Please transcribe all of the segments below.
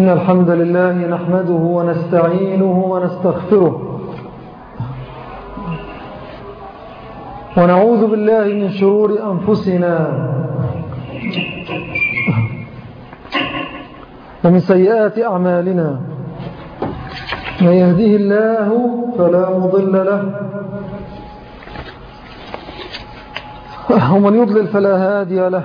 إن الحمد لله نحمده ونستعينه ونستغفره. ونعوذ بالله من شرور أنفسنا ومن سيئات أعمالنا. من يهديه الله فلا مضل له ومن يضلل فلا هادي له.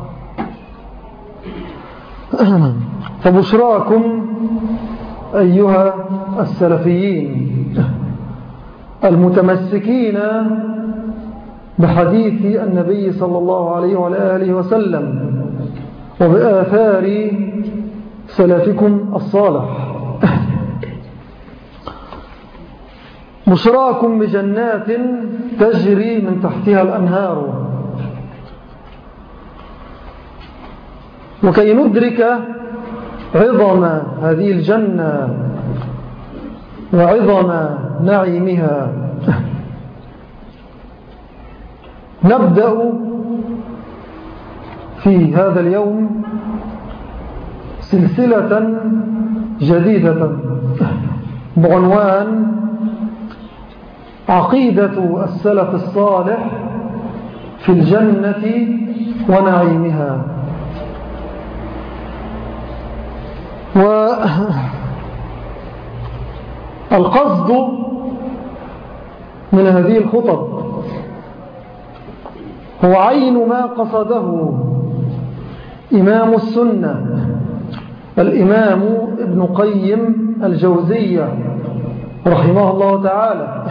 فبشراكم أيها السلفيين المتمسكين بحديث النبي صلى الله عليه وعلى آله وسلم وبآثار سلفكم الصالح. بشراكم بجنات تجري من تحتها الأنهار. وكي ندرك عظم هذه الجنة وعظم نعيمها. نبدأ في هذا اليوم سلسلة جديدة بعنوان عقيدة السلف الصالح في الجنة ونعيمها. والقصد من هذه الخطب هو عين ما قصده إمام السنة الإمام ابن قيم الجوزية رحمه الله تعالى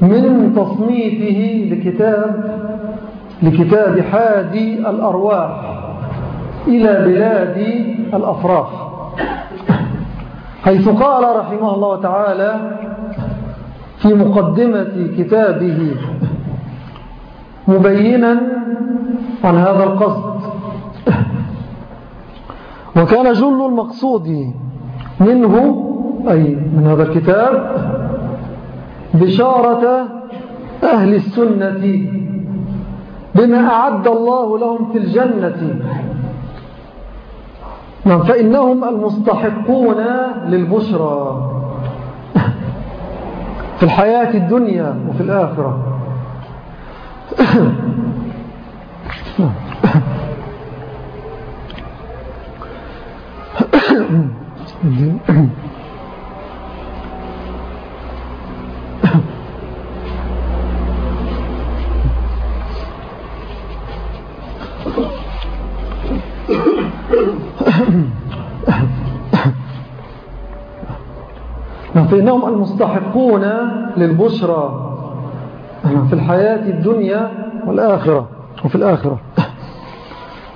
من تصنيفه لكتاب لكتاب حادي الأرواح. إلى بلاد الأفراح حيث قال رحمه الله تعالى في مقدمة كتابه مبينا عن هذا القصد. وكان جل المقصود منه أي من هذا الكتاب بشارة أهل السنة بما أعد الله لهم في الجنة. نعم فإنهم المستحقون للبشرى في الحياة الدنيا وفي الآخرة. نعم فإنهم المستحقون للبشرى في الحياة الدنيا والآخرة وفي الآخرة.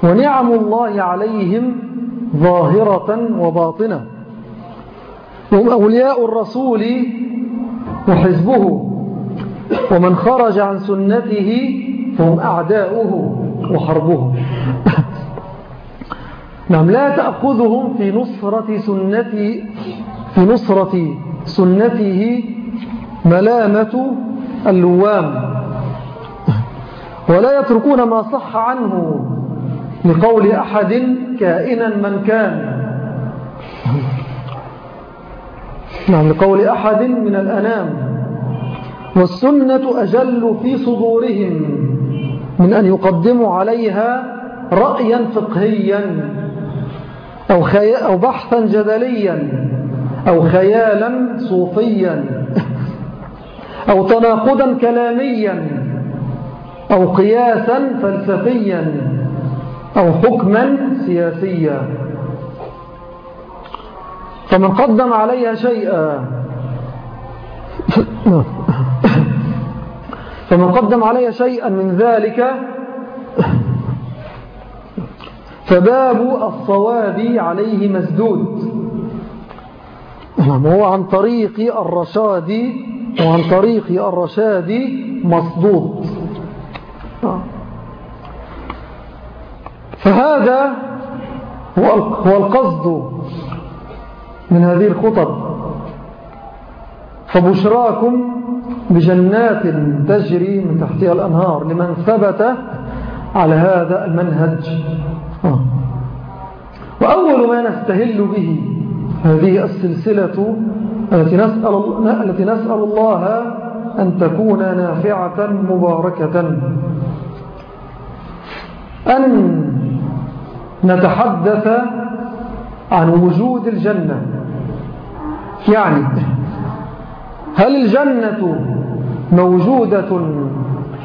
ونعم الله عليهم ظاهرة وباطنة. هم أولياء الرسول وحزبه. ومن خرج عن سنته فهم أعداؤه وحربه. نعم لا تأخذهم في نصرة سنة في نصرة سنته ملامة اللوام. ولا يتركون ما صح عنه لقول أحد كائنا من كان. نعم لقول أحد من الأنام. والسنة أجل في صدورهم من أن يقدموا عليها رأيا فقهيا أو. أو بحثا جدليا. أو خيالا صوفيا أو تناقضا كلاميا أو قياسا فلسفيا أو حكما سياسيا. فمن قدم عليها شيئا فمن قدم عليها شيئا من ذلك فباب الصواب عليه مسدود. وهو عن طريق الرشاد وعن طريق الرشاد مصدود فهذا هو القصد من هذه الخطب. فبشراكم بجنات تجري من تحتها الأنهار لمن ثبت على هذا المنهج. وأول ما نستهل به هذه السلسلة التي نسأل, التي نسأل الله أن تكون نافعة مباركة. أن نتحدث عن وجود الجنة. يعني هل الجنة موجودة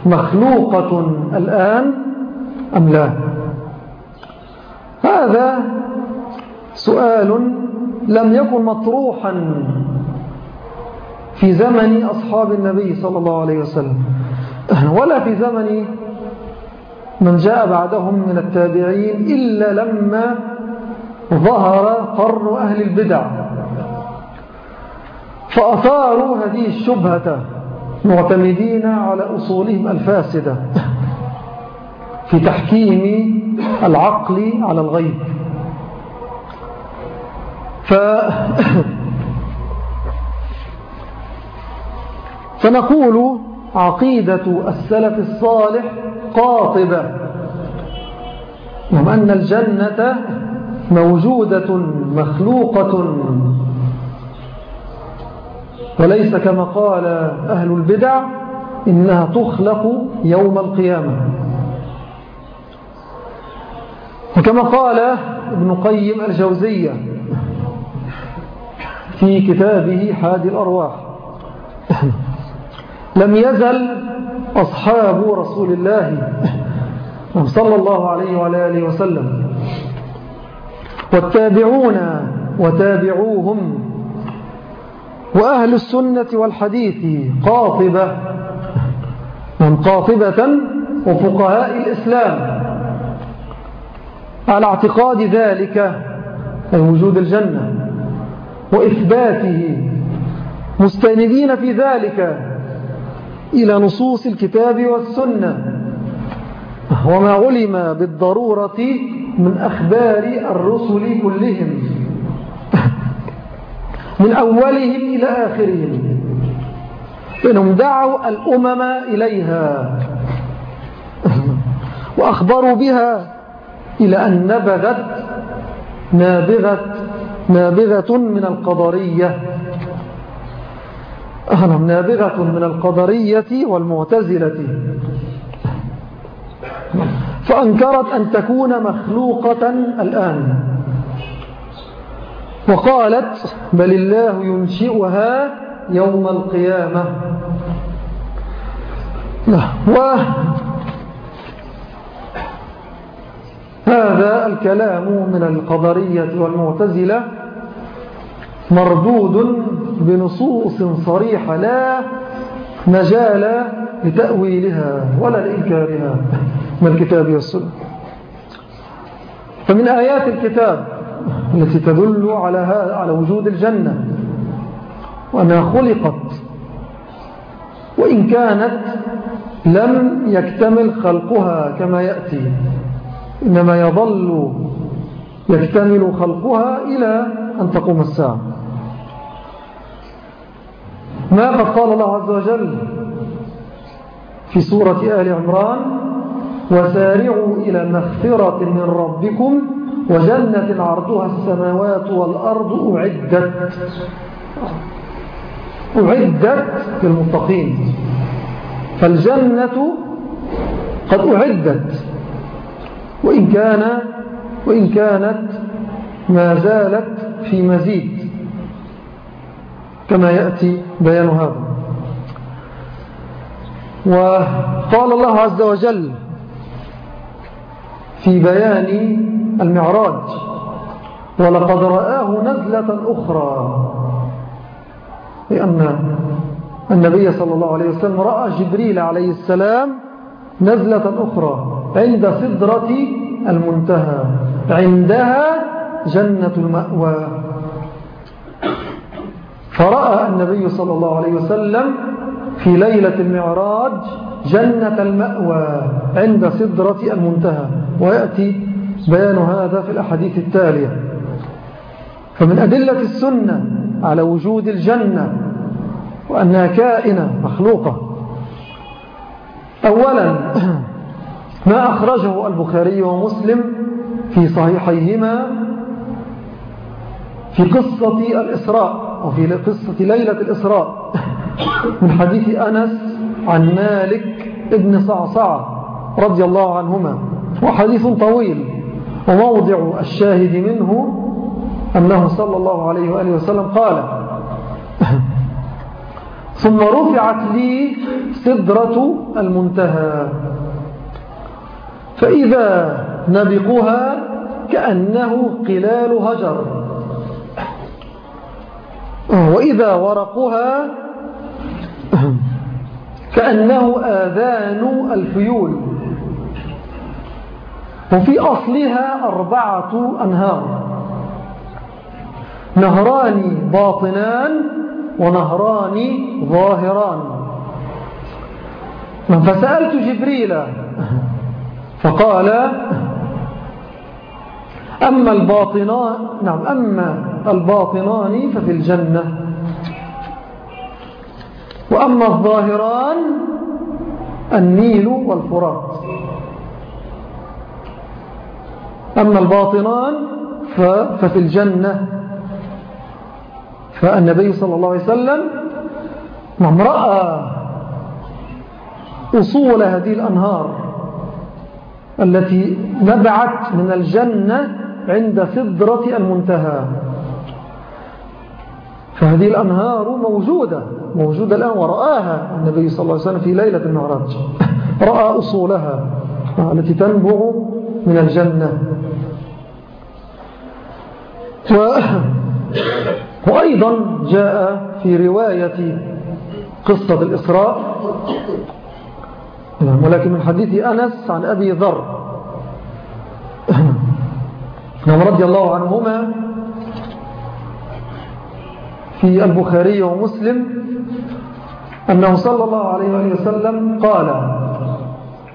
مخلوقة الآن أم لا؟ هذا سؤال لم يكن مطروحا في زمن أصحاب النبي صلى الله عليه وسلم. ولا في زمن من جاء بعدهم من التابعين إلا لما ظهر قرن أهل البدع. فأثاروا هذه الشبهة معتمدين على أصولهم الفاسدة في تحكيم العقل على الغيب. ف فنقول عقيدة السلف الصالح قاطبة وأن أن الجنة موجودة مخلوقة. وليس كما قال أهل البدع إنها تخلق يوم القيامة. وكما قال ابن قيم الجوزية في كتابه حادي الأرواح. لم يزل أصحاب رسول الله صلى الله عليه وعلى آله وسلم. والتابعون وتابعوهم. وأهل السنة والحديث قاطبة. من قاطبة وفقهاء الإسلام. على اعتقاد ذلك أي وجود الجنة. وإثباته. مستندين في ذلك إلى نصوص الكتاب والسنة. وما علم بالضرورة من أخبار الرسل كلهم. من أولهم إلى آخرهم. إنهم دعوا الأمم إليها. وأخبروا بها إلى أن نبغت نابغة, نابغة من القدرية. أهلا نابغة من القدرية والمعتزلة. فأنكرت أن تكون مخلوقة الآن. وقالت بل الله ينشئها يوم القيامة. و هذا الكلام من القدرية والمعتزلة. مردود بنصوص صريحة لا مجال لتأويلها ولا لإنكارها من الكتاب والسنة. فمن آيات الكتاب التي تدل على على وجود الجنة وأنها خلقت وإن كانت لم يكتمل خلقها كما يأتي إنما يظل يكتمل خلقها إلى أن تقوم الساعة. ما قد قال الله عز وجل في سورة آل عمران؟ وسارعوا إلى مغفرة من ربكم وجنة عرضها السماوات والأرض أعدت أعدت للمتقين. فالجنة قد أعدت وإن, كان وإن كانت ما زالت في مزيد. كما يأتي بيان هذا. وقال الله عز وجل في بيان المعراج ولقد رآه نزلة أخرى لأن النبي صلى الله عليه وسلم رأى جبريل عليه السلام نزلة أخرى عند صدرة المنتهى عندها جنة المأوى. فرأى النبي صلى الله عليه وسلم في ليلة المعراج جنة المأوى عند صدرة المنتهى ويأتي بيان هذا في الأحاديث التالية. فمن أدلة السنة على وجود الجنة وأنها كائنة مخلوقة. أولا ما أخرجه البخاري ومسلم في صحيحيهما في قصة الإسراء أو في قصة ليلة الإسراء. من حديث أنس عن مالك ابن صعصع رضي الله عنهما. وحديث طويل. وموضع الشاهد منه أنه صلى الله عليه وآله وسلم قال ثم رفعت لي صدرة المنتهى. فإذا نبقها كأنه قلال هجر. وإذا ورقها كأنه آذان الفيول. وفي أصلها أربعة أنهار. نهران باطنان ونهران ظاهران. فسألت جبريل فقال أما الباطنان نعم أما الباطنان ففي الجنة. وأما الظاهران النيل والفرات. أما الباطنان ففي الجنة. فالنبي صلى الله عليه وسلم نعم رأى أصول هذه الأنهار التي نبعت من الجنة عند سدرة المنتهى. فهذه الأنهار موجودة موجودة الآن ورآها النبي صلى الله عليه وسلم في ليلة المعراج. رأى أصولها التي تنبع من الجنة. و... وأيضا جاء في رواية قصة الإسراء. ولكن من حديث أنس عن أبي ذر. نعم رضي الله عنهما في البخاري ومسلم أنه صلى الله عليه وسلم قال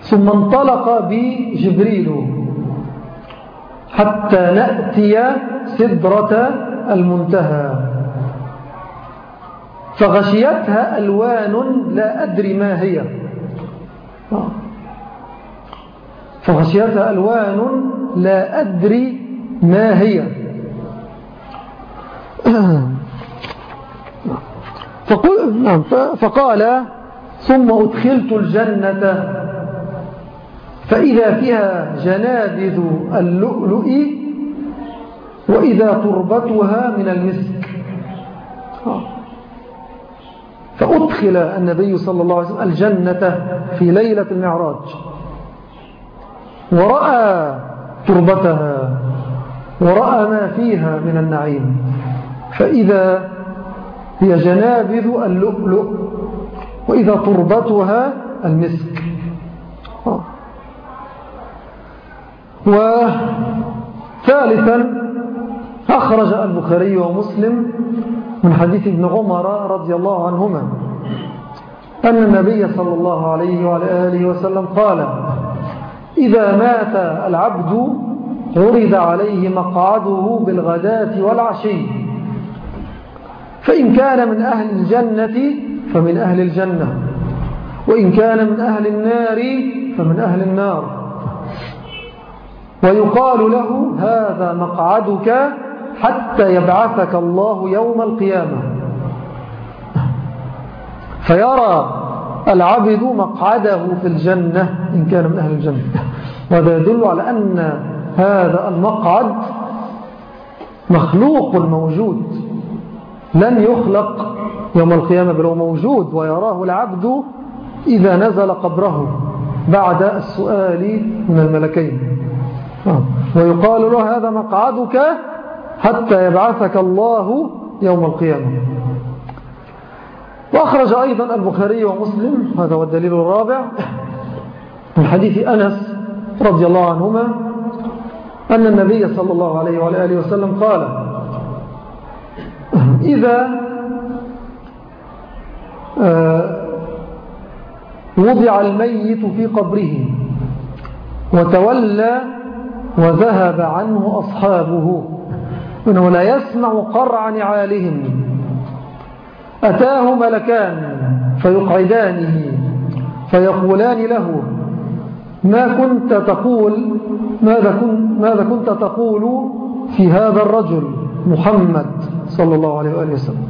ثم انطلق بي جبريل حتى نأتي سدرة المنتهى فغشيتها ألوان لا أدري ما هي. فغشيتها ألوان لا أدري ما هي. فقال ثم أدخلت الجنة. فإذا فيها جنادذ اللؤلؤ وإذا تربتها من المسك. فأدخل النبي صلى الله عليه وسلم الجنة في ليلة المعراج. ورأى تربتها ورأى ما فيها من النعيم. فإذا هي جنابذ اللؤلؤ وإذا تربتها المسك. وثالثا أخرج البخاري ومسلم من حديث ابن عمر رضي الله عنهما أن النبي صلى الله عليه وعلى آله وسلم قال إذا مات العبد عرض عليه مقعده بالغداة والعشي. فإن كان من أهل الجنة فمن أهل الجنة وإن كان من أهل النار فمن أهل النار. ويقال له هذا مقعدك حتى يبعثك الله يوم القيامة. فيرى العبد مقعده في الجنة إن كان من أهل الجنة. وهذا يدل على أن هذا المقعد مخلوق موجود. لن يخلق يوم القيامة بل هو موجود ويراه العبد إذا نزل قبره بعد السؤال من الملكين آه. ويقال له هذا مقعدك حتى يبعثك الله يوم القيامة وأخرج أيضا البخاري ومسلم هذا هو الدليل الرابع من حديث أنس رضي الله عنهما أن النبي صلى الله عليه وعلى آله وسلم قال إذا آه، وضع الميت في قبره وتولى وذهب عنه أصحابه. إنه لا يسمع قرع نعالهم. أتاه ملكان فيقعدانه فيقولان له ما كنت تقول ماذا كنت, ماذا كنت تقول في هذا الرجل محمد؟ صلى الله عليه وآله وسلم.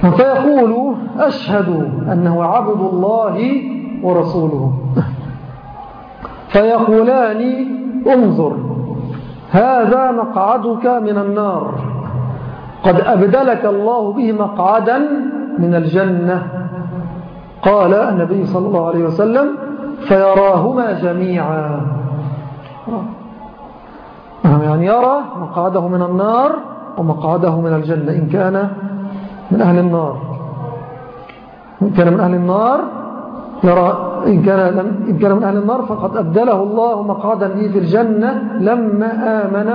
فيقول أشهد أنه عبد الله ورسوله. فيقولان انظر هذا مقعدك من النار. قد أبدلك الله به مقعدا من الجنة. قال النبي صلى الله عليه وسلم فيراهما جميعا. يعني يرى مقعده من النار ومقعده من الجنة. إن كان من أهل النار. إن كان من أهل النار يرى إن كان, إن كان من أهل النار فقد أبدله الله مقعدا لي في الجنة لما آمن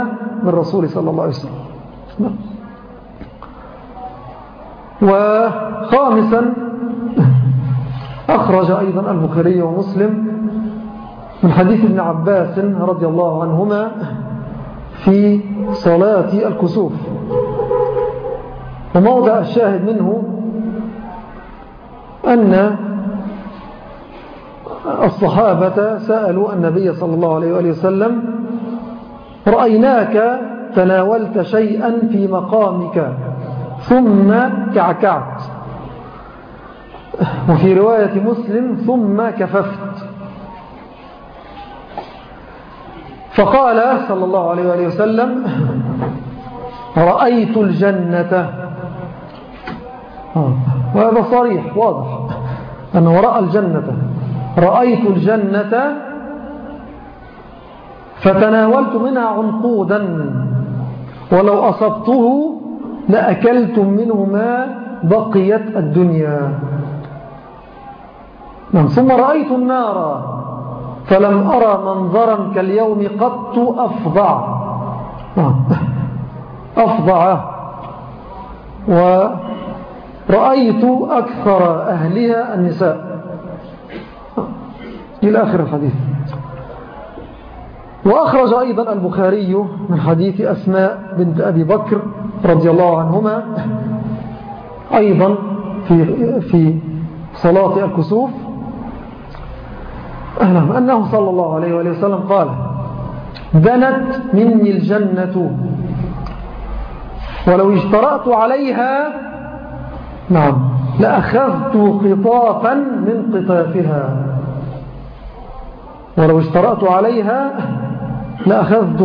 من رسول صلى الله عليه وسلم. وخامسا أخرج أيضا البخاري ومسلم من حديث ابن عباس رضي الله عنهما في صلاة الكسوف. وموضع الشاهد منه أن الصحابة سألوا النبي صلى الله عليه وآله وسلم رأيناك تناولت شيئا في مقامك ثم كعكعت. وفي رواية مسلم ثم كففت. فقال صلى الله عليه وآله وسلم رأيت الجنة. وهذا صريح واضح أنه رأى الجنة. رأيت الجنة. فتناولت منها عنقودا ولو أصبته لأكلتم منه ما بقيت الدنيا. نعم، ثم رأيت النار. فلم أرى منظرا كاليوم قط أفضع. أفضع. ورأيت أكثر أهلها النساء. إلى آخر الحديث. وأخرج أيضا البخاري من حديث أسماء بنت أبي بكر رضي الله عنهما أيضا في, في صلاة الكسوف. أنه صلى الله عليه وآله وسلم قال دنت مني الجنة. ولو اشترأت عليها نعم لأخذت قطافا من قطافها. ولو اشترأت عليها لأخذت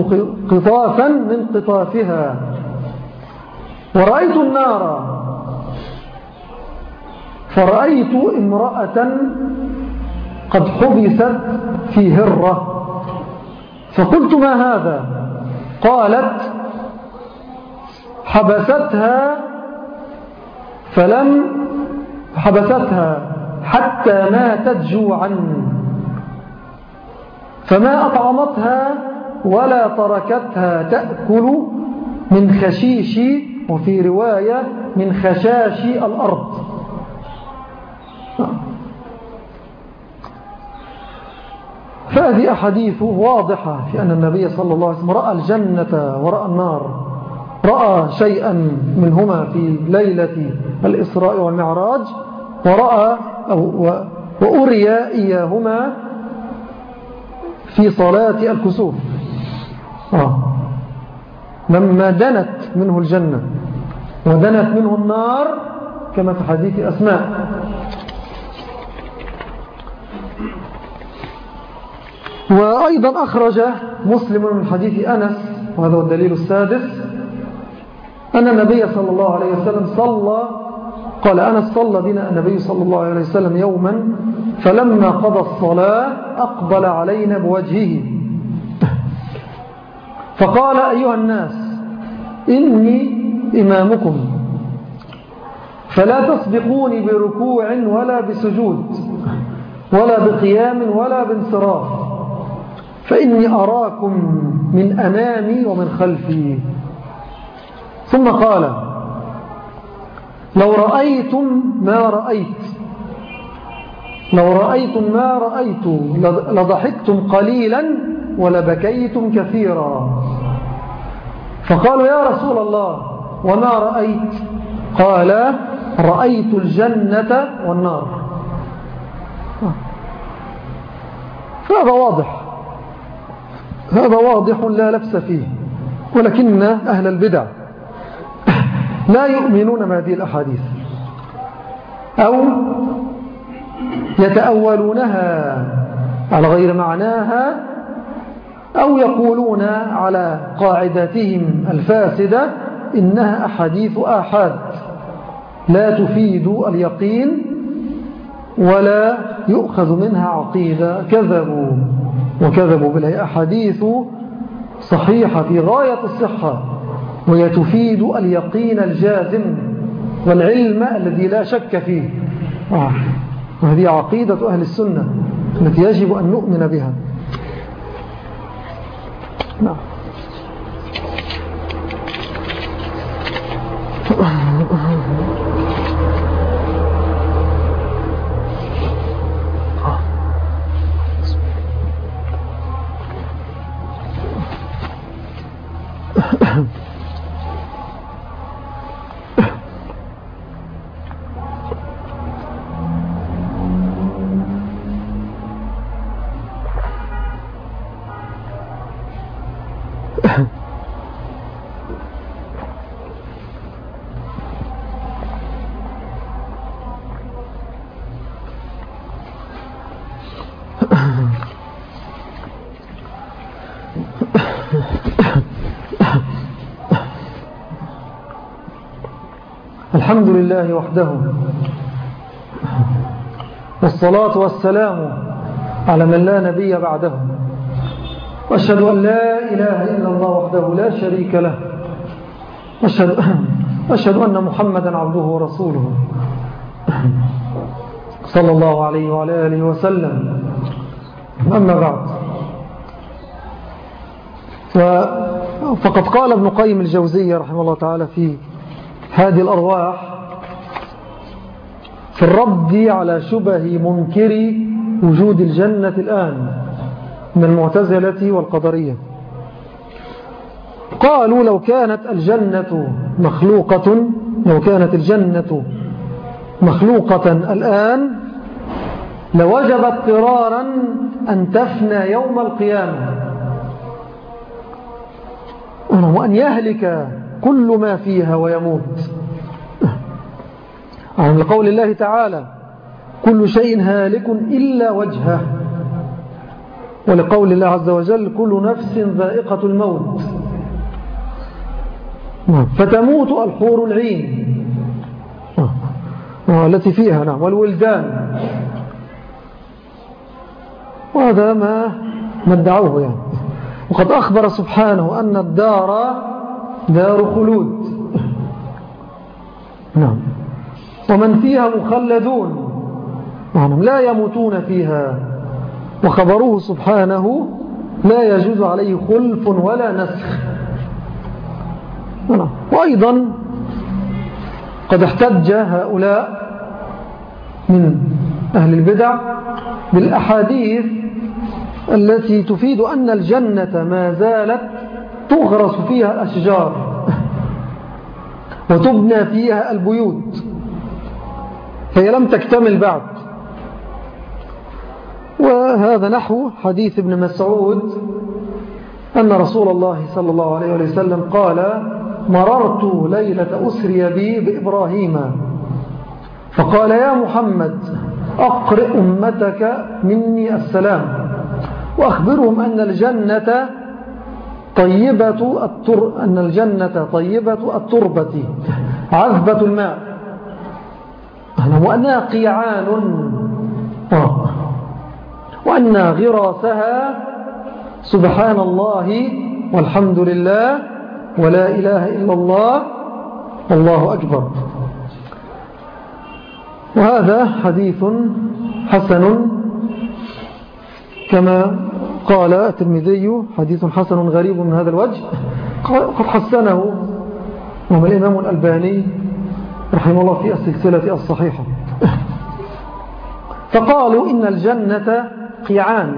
قطافا من قطافها. ورأيت النار. فرأيت امرأة قد حبست في هرة. فقلت ما هذا؟ قالت حبستها فلم حبستها حتى ماتت جوعا. فما أطعمتها ولا تركتها تأكل من خشيش وفي رواية من خشاش الأرض. فهذه أحاديث واضحة في أن النبي صلى الله عليه وسلم رأى الجنة ورأى النار رأى شيئا منهما في ليلة الإسراء والمعراج ورأى أو وأري إياهما في صلاة الكسوف آه. لما دنت منه الجنة ودنت منه النار كما في حديث أسماء وأيضا أخرج مسلم من حديث أنس وهذا هو الدليل السادس أن النبي صلى الله عليه وسلم صلى قال أنس صلى بنا النبي صلى الله عليه وسلم يوما فلما قضى الصلاة أقبل علينا بوجهه. فقال أيها الناس إني إمامكم فلا تسبقوني بركوع ولا بسجود ولا بقيام ولا بانصراف. فإني أراكم من أمامي ومن خلفي. ثم قال لو رأيتم ما رأيت لو رأيتم ما رأيت لضحكتم قليلا ولبكيتم كثيرا. فقالوا يا رسول الله وما رأيت؟ قال رأيت الجنة والنار. هذا واضح. هذا واضح لا لبس فيه ولكن أهل البدع لا يؤمنون بهذه الأحاديث أو يتأولونها على غير معناها أو يقولون على قاعدتهم الفاسدة إنها أحاديث آحاد لا تفيد اليقين ولا يؤخذ منها عقيدة كذبوا. وكذبوا بالله أحاديث صحيحة في غاية الصحة وهي تفيد اليقين الجازم والعلم الذي لا شك فيه آه. وهذه عقيدة أهل السنة التي يجب أن نؤمن بها نعم الحمد لله وحده. والصلاة والسلام على من لا نبي بعده. وأشهد أن لا إله إلا الله وحده لا شريك له. وأشهد, وأشهد أن محمدا عبده ورسوله. صلى الله عليه وعلى آله وسلم. أما بعد. فقد قال ابن قيم الجوزية رحمه الله تعالى في هذه الأرواح في الرد على شبه منكر وجود الجنة الآن من المعتزلة والقدرية. قالوا لو كانت الجنة مخلوقة لو كانت الجنة مخلوقة الآن لوجب اضطرارا أن تفنى يوم القيامة. وأن يهلك كل ما فيها ويموت. عن لقول الله تعالى كل شيء هالك إلا وجهه. ولقول الله عز وجل كل نفس ذائقة الموت. فتموت الحور العين. التي فيها نعم. والولدان. وهذا ما ما ادعوه يعني. وقد أخبر سبحانه أن الدار دار خلود. نعم. ومن فيها مخلدون لا يموتون فيها. وخبره سبحانه لا يجوز عليه خلف ولا نسخ. وأيضا قد احتج هؤلاء من أهل البدع بالأحاديث التي تفيد أن الجنة ما زالت تغرس فيها الأشجار وتبنى فيها البيوت. هي لم تكتمل بعد. وهذا نحو حديث ابن مسعود أن رسول الله صلى الله عليه وسلم قال مررت ليلة أسري بي بإبراهيم. فقال يا محمد أقرئ أمتك مني السلام وأخبرهم أن الجنة طيبة التر... أن الجنة طيبة التربة عذبة الماء. وأنها قيعان آه. وأن غراسها سبحان الله والحمد لله ولا إله إلا الله والله أكبر. وهذا حديث حسن كما قال الترمذي حديث حسن غريب من هذا الوجه. قد حسنه. وهو الإمام الألباني. رحمه الله في السلسلة الصحيحة. فقالوا إن الجنة قيعان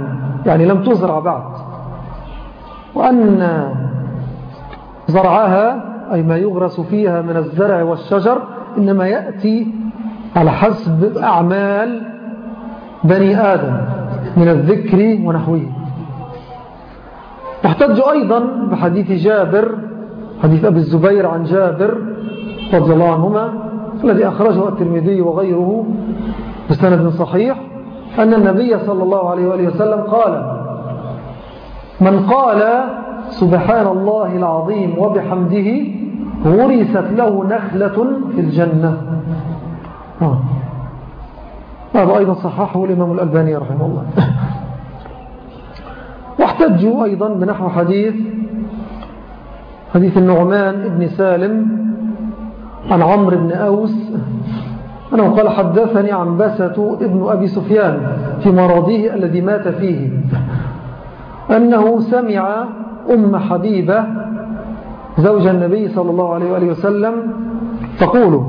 يعني لم تزرع بعد وأن زرعها أي ما يغرس فيها من الزرع والشجر إنما يأتي على حسب أعمال بني آدم من الذكر ونحوه. احتج أيضا بحديث جابر حديث أبي الزبير عن جابر رضي الله عنهما الذي أخرجه الترمذي وغيره بسند صحيح أن النبي صلى الله عليه وآله وسلم قال من قال سبحان الله العظيم وبحمده غرست له نخلة في الجنة آه. هذا أيضا صححه الإمام الألباني رحمه الله واحتجوا أيضا بنحو حديث حديث النعمان ابن سالم عن عمرو بن أوس أنه قال حدثني عن بسة ابن أبي سفيان في مرضه الذي مات فيه. أنه سمع أم حبيبة زوج النبي صلى الله عليه وآله وسلم تقول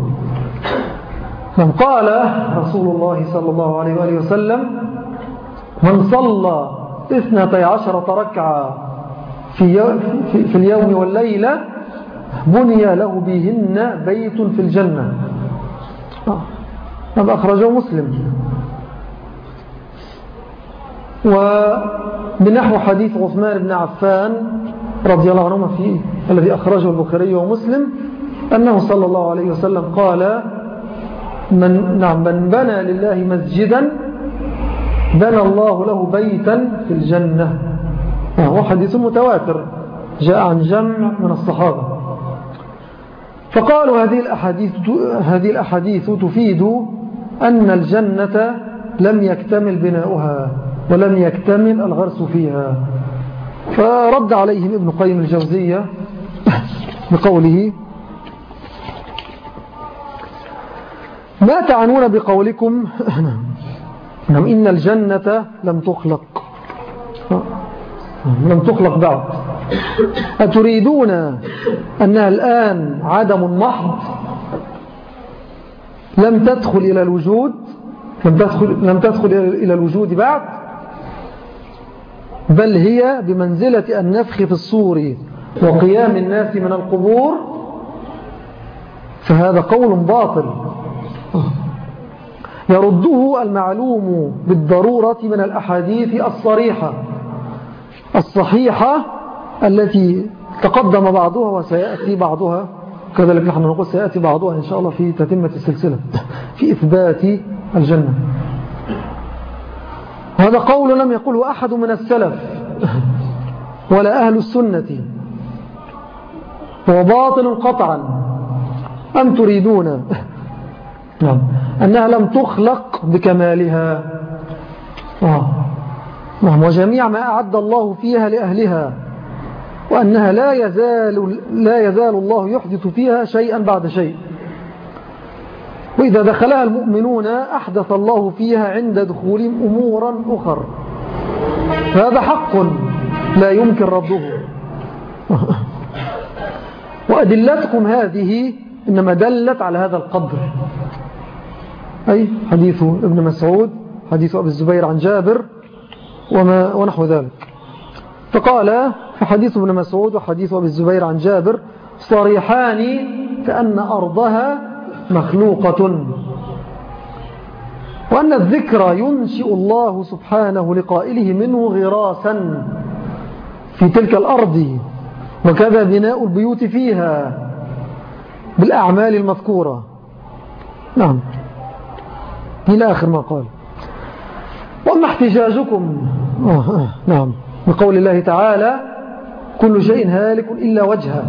من قال رسول الله صلى الله عليه وآله وسلم من صلى اثنتي عشرة ركعة في, في اليوم والليلة بني له بهن بيت في الجنة. هذا أخرجه مسلم. وبنحو حديث عثمان بن عفان رضي الله عنهما فيه الذي أخرجه البخاري ومسلم أنه صلى الله عليه وسلم قال من, نعم من بنى لله مسجدا بنى الله له بيتا في الجنة. وهو حديث متواتر جاء عن جمع من الصحابة. فقالوا هذه الأحاديث, هذه الأحاديث تفيد أن الجنة لم يكتمل بناؤها ولم يكتمل الغرس فيها. فرد عليهم ابن قيم الجوزية بقوله ما تعنون بقولكم إن الجنة لم تخلق. لم تخلق بعد أتريدون أنها الآن عدم محض لم تدخل إلى الوجود؟ لم تدخل, لم تدخل إلى الوجود بعد؟ بل هي بمنزلة النفخ في الصور وقيام الناس من القبور؟ فهذا قول باطل. يرده المعلوم بالضرورة من الأحاديث الصريحة. الصحيحة التي تقدم بعضها وسيأتي بعضها. كذلك نحن نقول سيأتي بعضها إن شاء الله في تتمة السلسلة في إثبات الجنة. هذا قول لم يقله أحد من السلف ولا أهل السنة. هو باطل قطعا. أم تريدون؟ نعم. أنها لم تخلق بكمالها. آه. نعم. وجميع ما أعد الله فيها لأهلها. وأنها لا يزال, لا يزال الله يحدث فيها شيئا بعد شيء. وإذا دخلها المؤمنون أحدث الله فيها عند دخولهم أمورا أخر. هذا حق لا يمكن رده. وأدلتكم هذه إنما دلت على هذا القدر. أي حديث ابن مسعود حديث أبي الزبير عن جابر وما ونحو ذلك. فقال فحديث ابن مسعود وحديث أبي الزبير عن جابر صريحان كأن أرضها مخلوقة. وأن الذكر ينشئ الله سبحانه لقائله منه غراسا في تلك الأرض وكذا بناء البيوت فيها بالأعمال المذكورة. نعم. إلى آخر ما قال. وأما احتجاجكم. آه آه نعم. بقول الله تعالى كل شيء هالك إلا وجهه.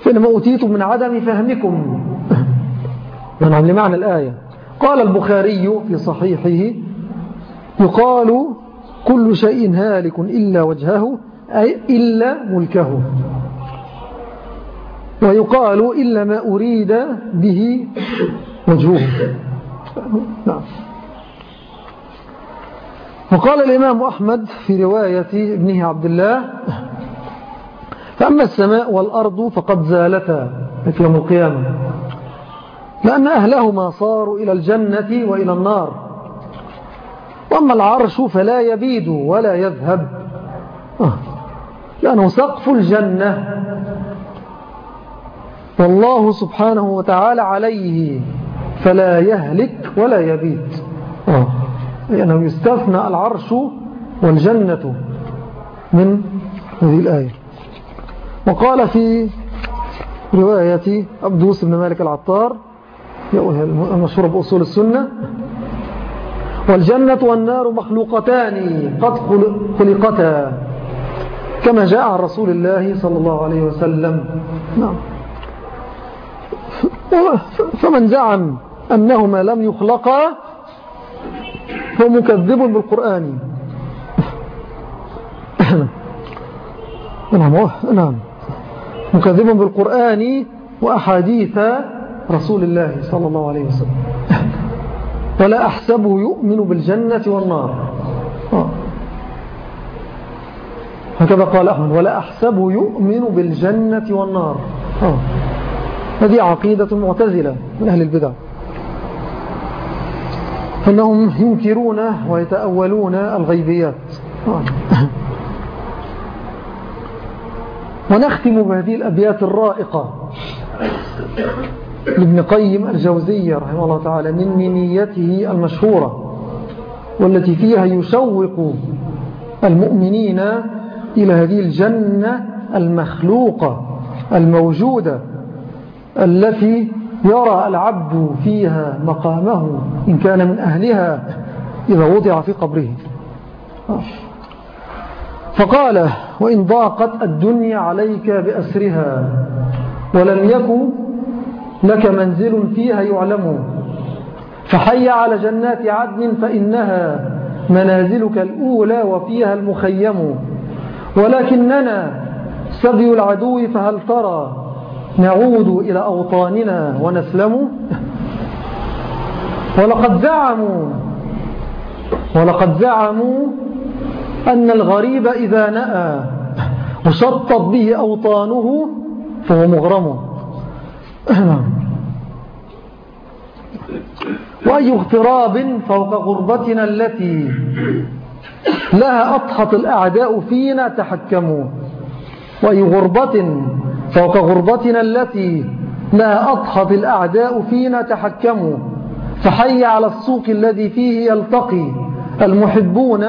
فإنما أوتيتم من عدم فهمكم. نعم لمعنى الآية. قال البخاري في صحيحه يقال كل شيء هالك إلا وجهه أي إلا ملكه. ويقال إلا ما أريد به وجهه. نعم. وقال الإمام أحمد في رواية ابنه عبد الله فأما السماء والأرض فقد زالتا في يوم القيامة لأن أهلهما صاروا إلى الجنة وإلى النار وأما العرش فلا يبيد ولا يذهب. لأنه سقف الجنة والله سبحانه وتعالى عليه فلا يهلك ولا يبيد آه. لأنه يستثنى العرش والجنة من هذه الآية. وقال في رواية أبدوس بن مالك العطار المشهورة بأصول السنة والجنة والنار مخلوقتان قد خلقتا كما جاء عن رسول الله صلى الله عليه وسلم. نعم. فمن زعم أنهما لم يخلقا هو مكذب بالقرآن. نعم نعم. مكذب بالقرآن وأحاديث رسول الله صلى الله عليه وسلم. ولا أحسبه يؤمن بالجنة والنار. آه. هكذا قال أحمد ولا أحسبه يؤمن بالجنة والنار. آه. هذه عقيدة معتزلة من أهل البدع. فإنهم ينكرون ويتأولون الغيبيات. ونختم بهذه الأبيات الرائقة لابن قيم الجوزية رحمه الله تعالى من نيته المشهورة والتي فيها يشوق المؤمنين إلى هذه الجنة المخلوقة الموجودة التي يرى العبد فيها مقامه إن كان من أهلها إذا وضع في قبره. فقال وإن ضاقت الدنيا عليك بأسرها ولم يكن لك منزل فيها يعلم. فحي على جنات عدن فإنها منازلك الأولى وفيها المخيم. ولكننا سبي العدو فهل ترى نعود إلى أوطاننا ونسلم. ولقد زعموا ولقد زعموا أن الغريب إذا نأى وشطت به أوطانه فهو مغرم. وأي اغتراب فوق غربتنا التي لها أضحط الأعداء فينا تحكموا. وأي غربة فوق غربتنا التي لها أضحط الأعداء فينا تحكموا فحي على السوق الذي فيه يلتقي المحبون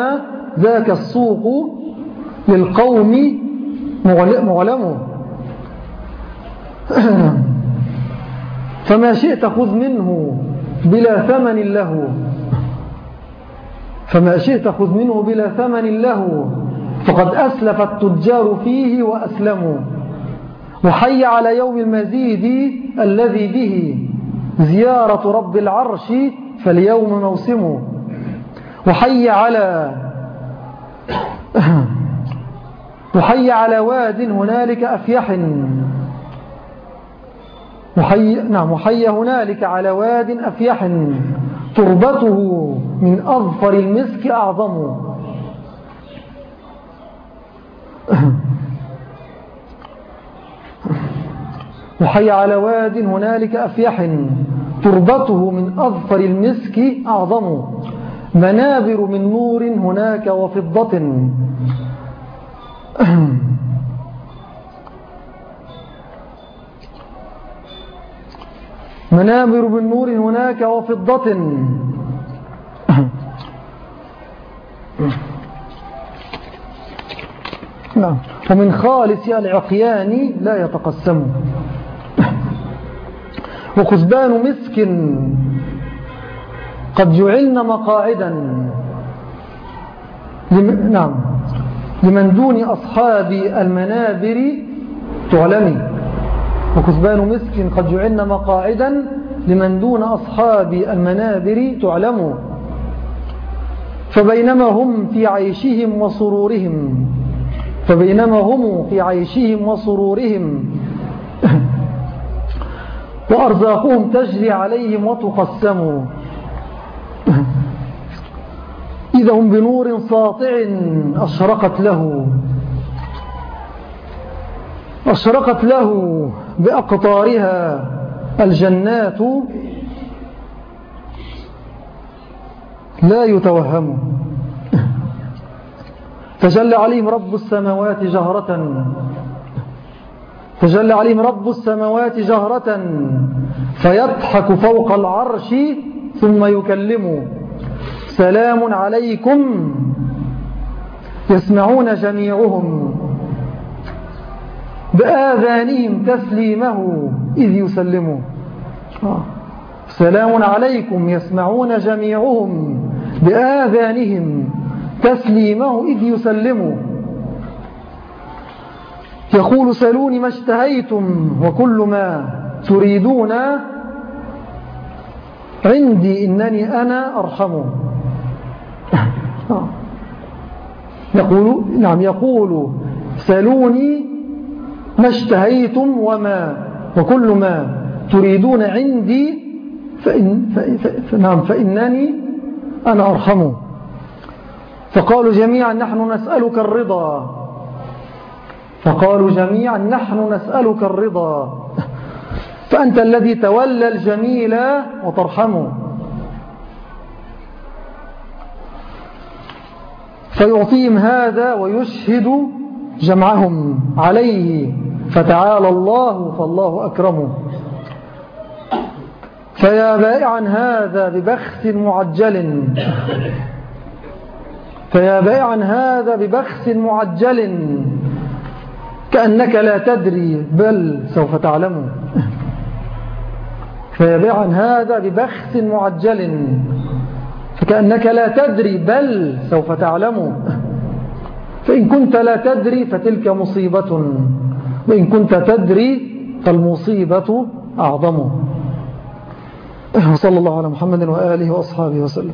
ذاك السوق للقوم معلم فما شئت خذ منه بلا ثمن له. فما شئت خذ منه بلا ثمن له. فقد أسلف التجار فيه وأسلموا. وحي على يوم المزيد الذي به زيارة رب العرش فاليوم موسمه وحي على وحي على واد هنالك أفيح. وحي, نعم وحي هنالك على واد أفيح. تربته من أظفر المسك أعظم. وحي على واد هنالك أفيح. تربته من أظفر المسك أعظم. منابر من نور هناك وفضة. منابر من نور هناك وفضة. نعم. ومن خالص العقيان لا يتقسم. وكثبان مسك قد جعلن مقاعدا نعم لمن دون أصحاب المنابر تعلمي. وكثبان مسك قد جعلن مقاعدا لمن دون أصحاب المنابر تعلموا فبينما هم في عيشهم وسرورهم فبينما هم في عيشهم وسرورهم. وأرزاقهم تجري عليهم وتقسم إذا هم بنور ساطع أشرقت له. أشرقت له بأقطارها الجنات. لا يتوهم. تجلى عليهم رب السماوات جهرة. تجلى عليهم رب السماوات جهرة فيضحك فوق العرش ثم يكلم سلام عليكم يسمعون جميعهم بآذانهم تسليمه إذ يسلموا آه. سلام عليكم يسمعون جميعهم بآذانهم تسليمه إذ يسلموا يقول سلوني ما اشتهيتم وكل ما تريدون عندي إنني أنا أرحم آه. يقول نعم يقول سلوني ما اشتهيتم وما وكل ما تريدون عندي فإن فإن فإنني أنا أرحمه فقالوا جميعا نحن نسألك الرضا فقالوا جميعا نحن نسألك الرضا. فأنت الذي تولى الجميل وترحمه. فيعطيهم هذا ويشهد جمعهم عليه. فتعالى الله فالله أكرمه. فيا بائعا هذا ببخس معجل. فيا بائعا هذا ببخس معجل. كأنك لا تدري بل سوف تعلم. فيا بائعا هذا ببخس معجل. فكأنك لا تدري بل سوف تعلم. فإن كنت لا تدري فتلك مصيبة. وإن كنت تدري فالمصيبة أعظم. صلى الله على محمد وآله وأصحابه وسلم.